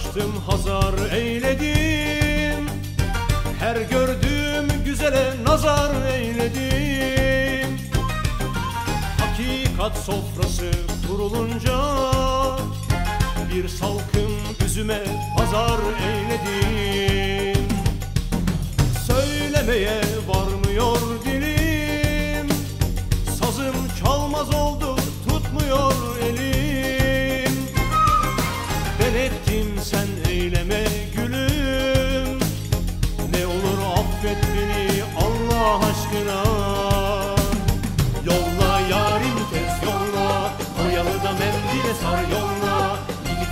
açtım hazar eyledim. Her gördüğüm güzele nazar eyledim. Hakikat sofrası kurulunca Bir salkım üzüme pazar eyledim aşkına Yolla yarim tez yolla Oyalı da mendile sar yolla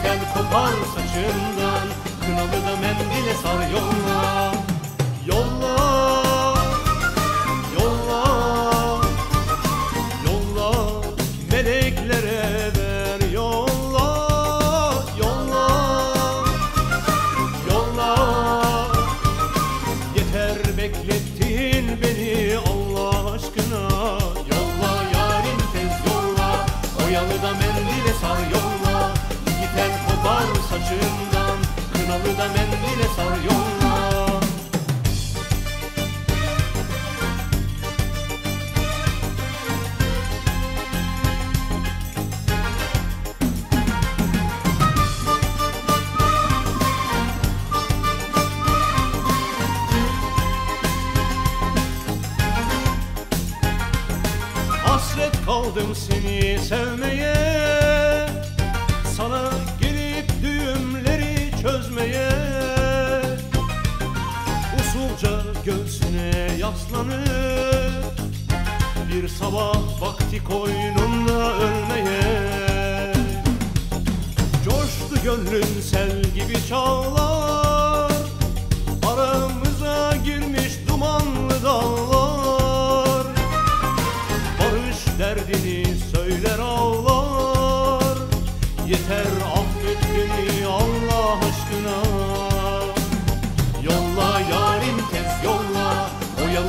tel kopar saçından Kınalı da mendile sar Yolla Yolla yolla Oyalı da mendile sar yolla İki tel kopar saçından. Kınalı da mendile sar yolla Hasret kaldım seni sevmeye. Sana gelip düğümleri çözmeye. Usulca göğsüne yaslanıp Bir sabah vakti koynumda ölmeye. Coştu gönlün sel gibi çağlar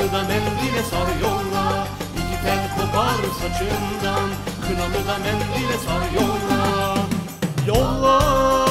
Oyalı da mendile sar yolla İki tel kopar saçından. Kınalı da mendile sar Yolla Yolla